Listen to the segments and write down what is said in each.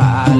Bye.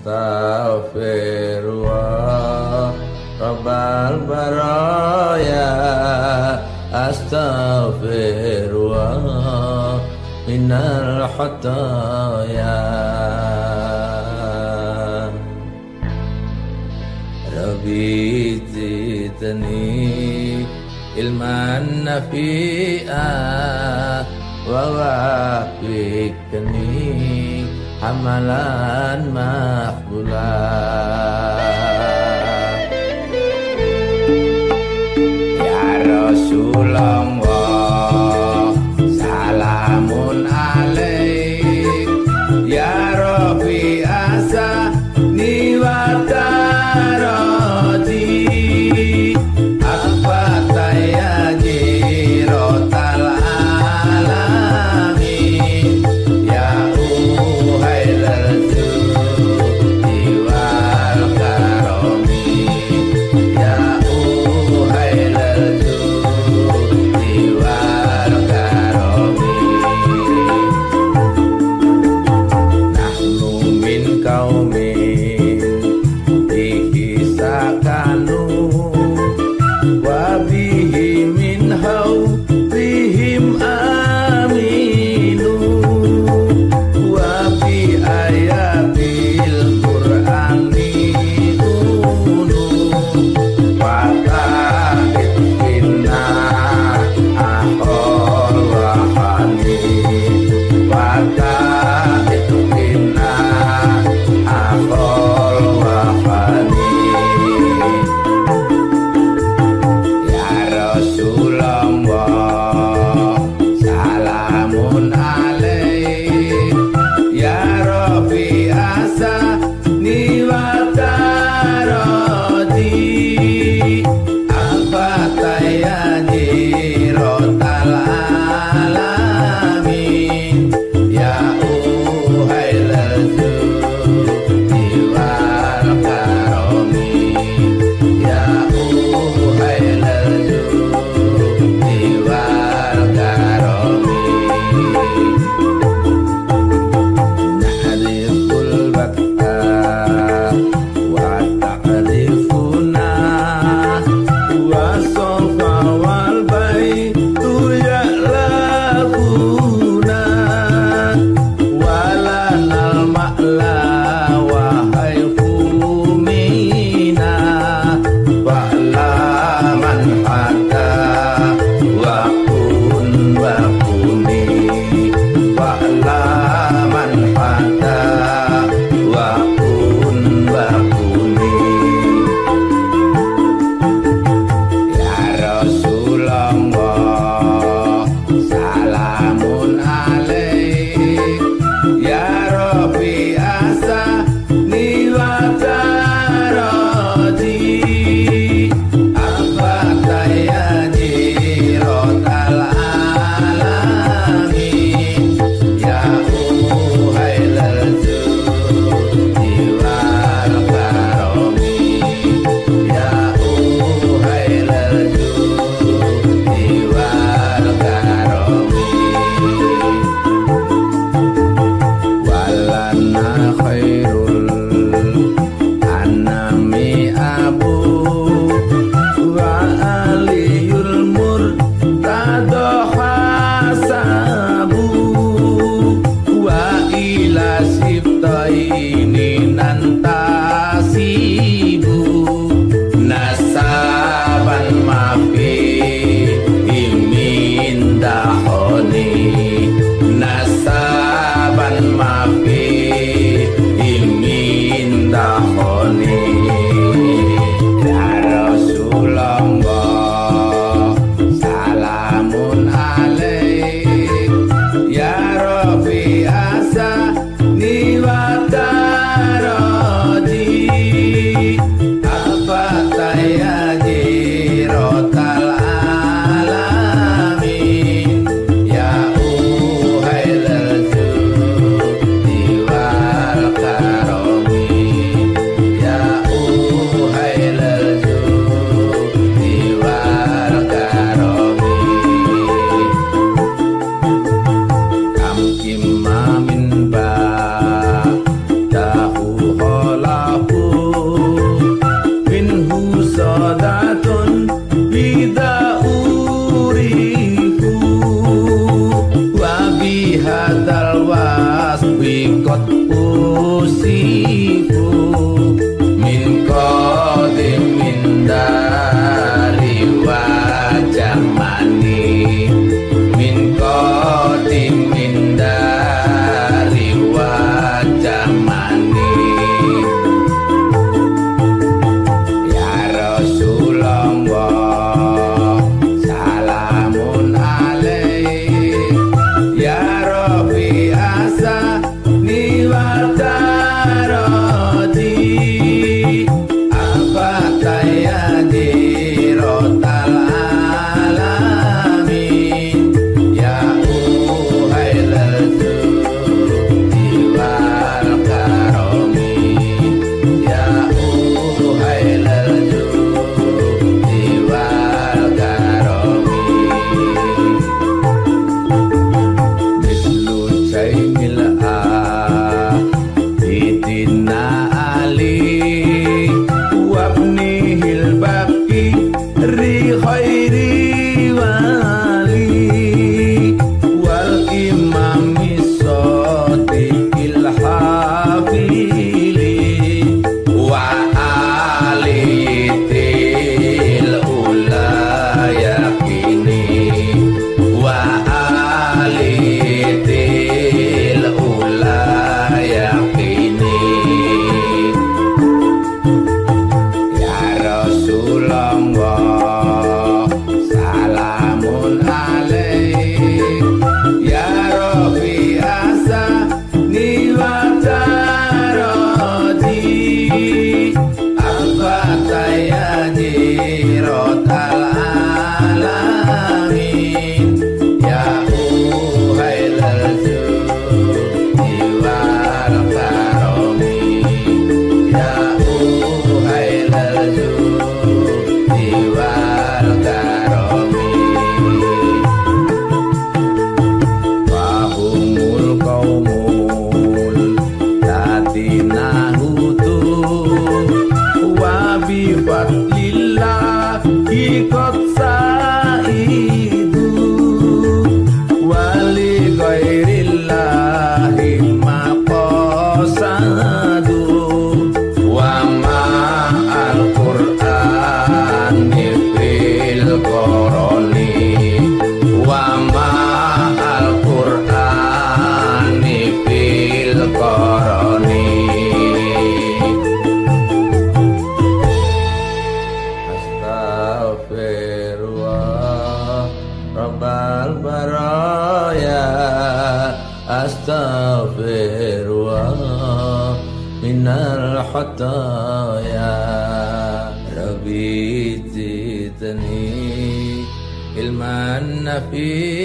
أستغفر رب البرايا أستغفر من الخطايا. ربي زدني علما نفيئا ووافق hamalan makbulah Ya Rasulullah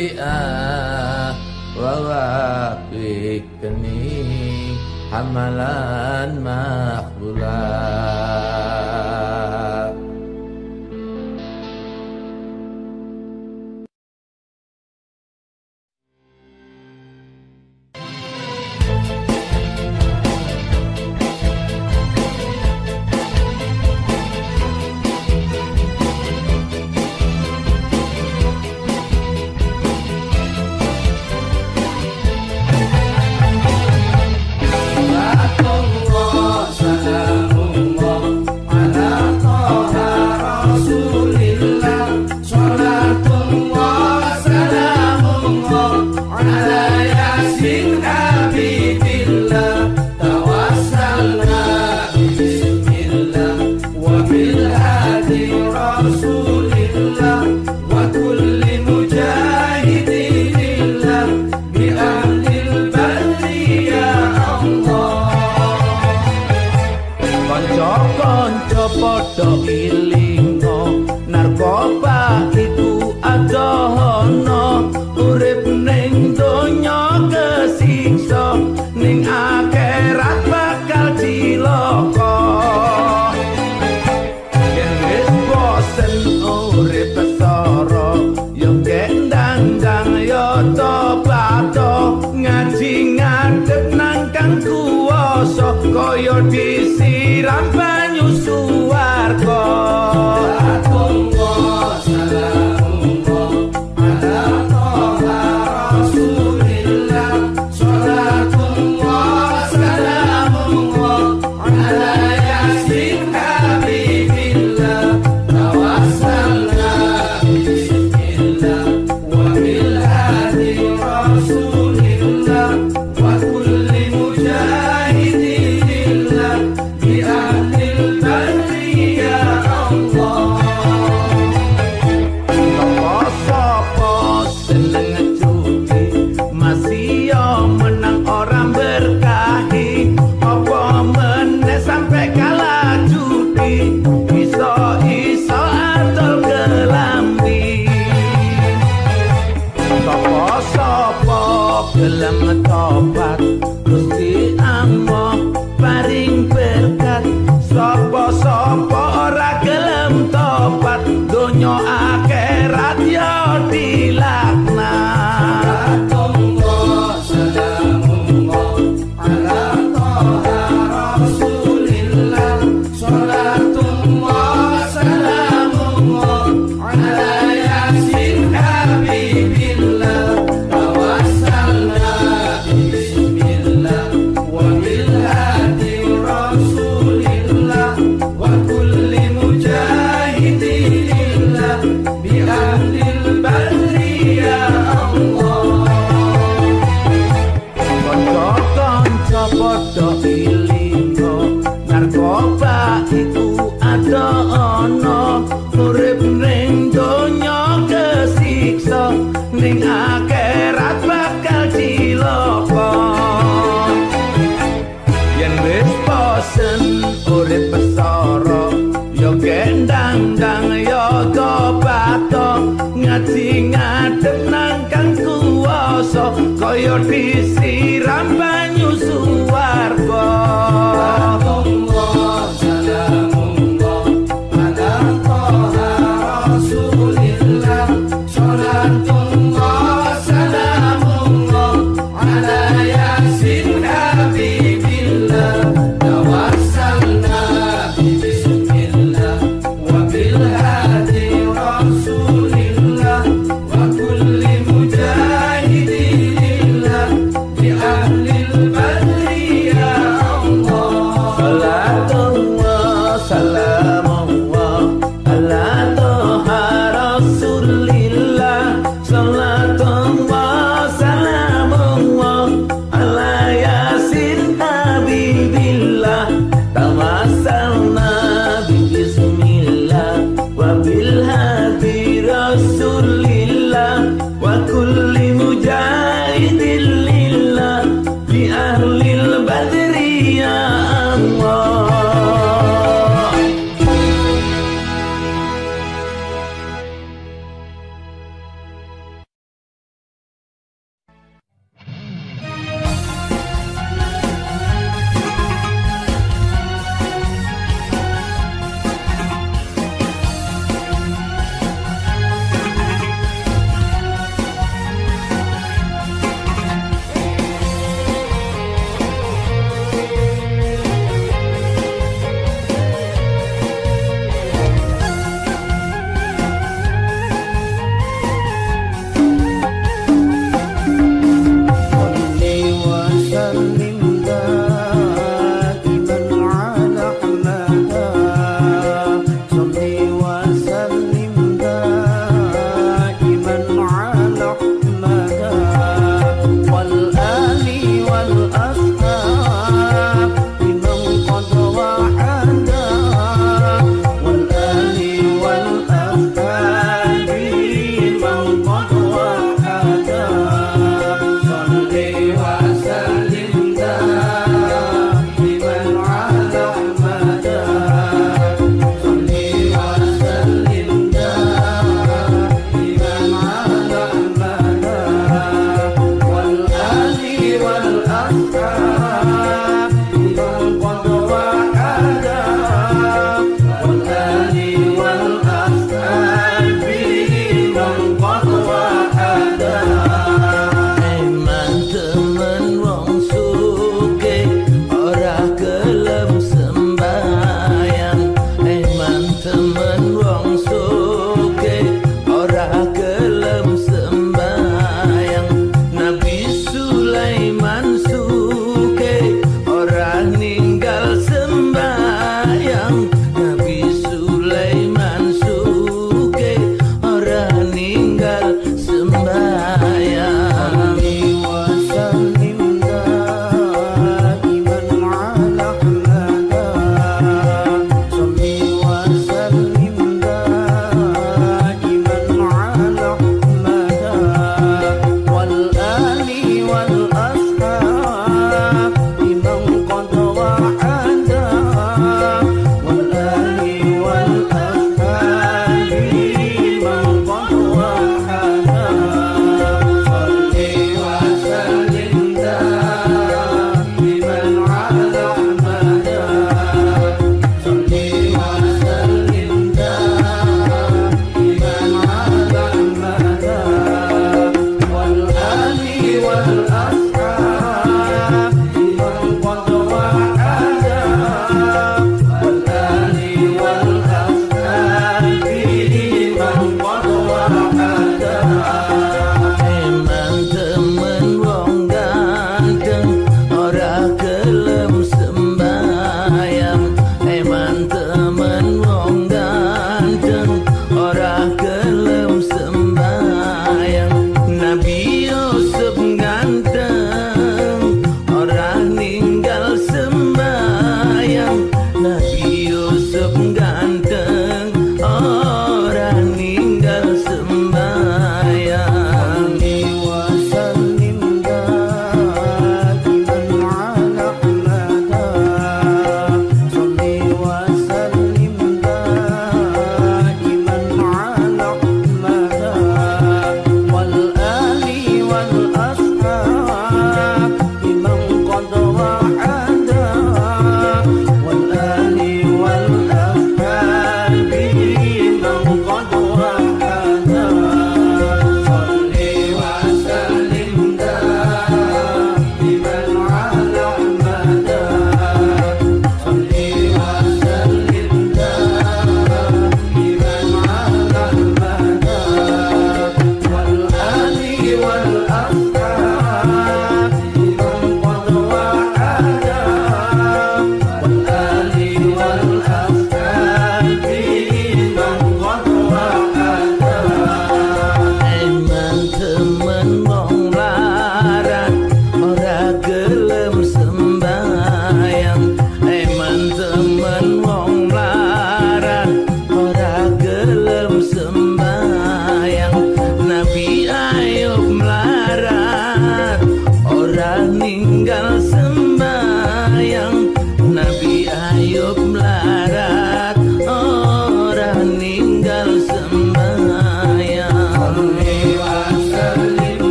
nafi'ah Wa wafikni hamalan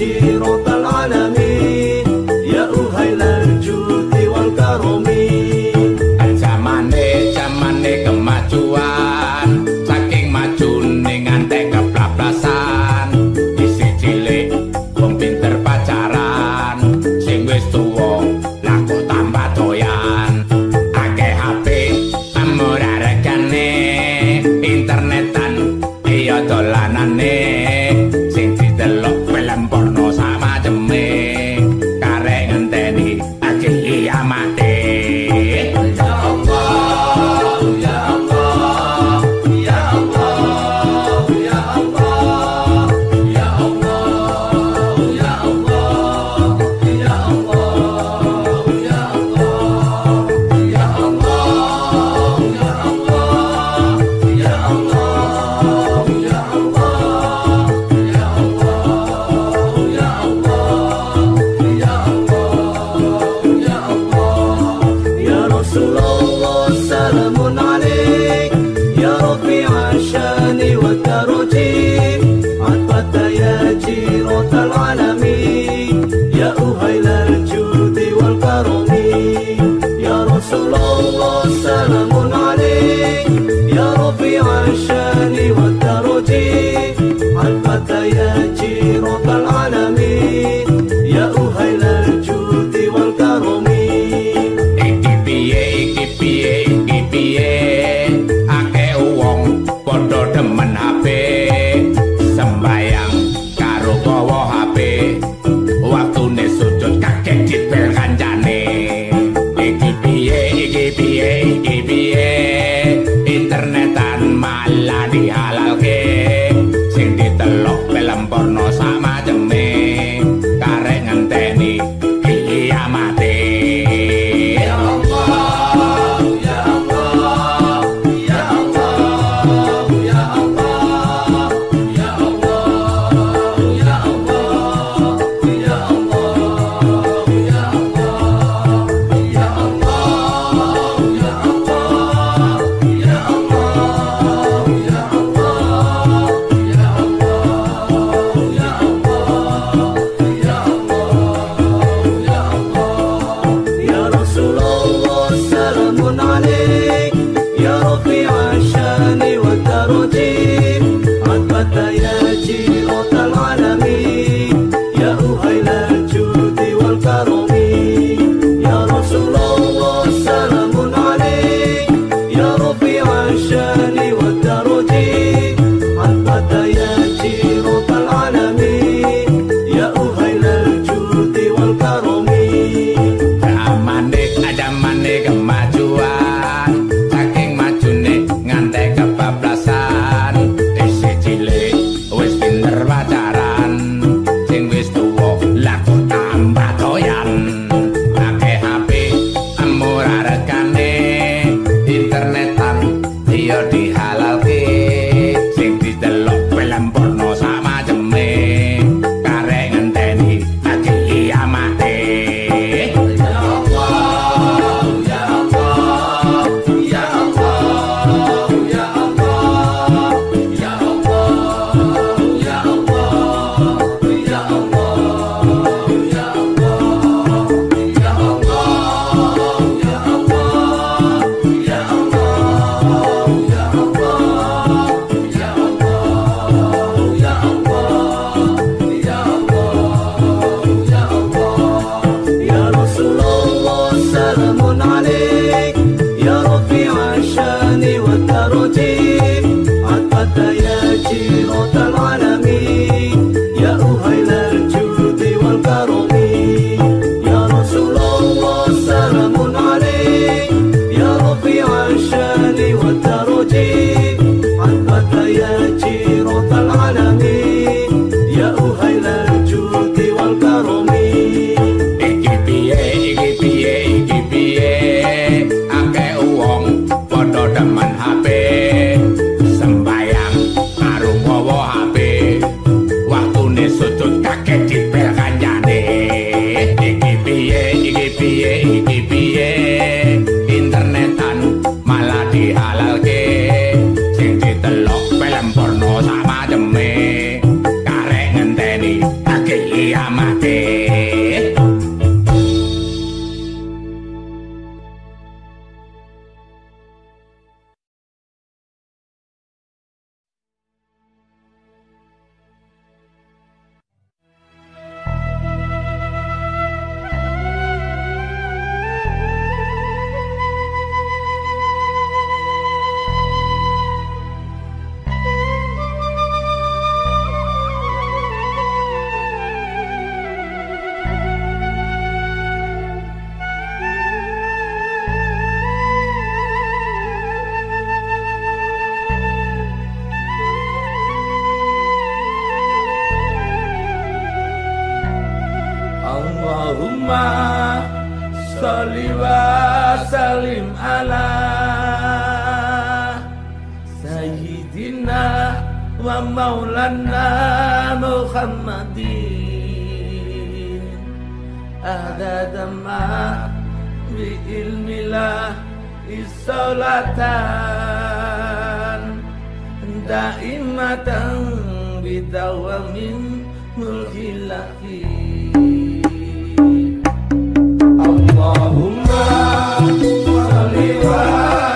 tiro da tá Allahumma salli wa salim ala Sayyidina wa maulana Muhammadin. Adada ma bi ilmilah isolatan. Daimatan bidawamin mulkilaki Oliva, Oliva.